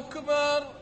أكبر.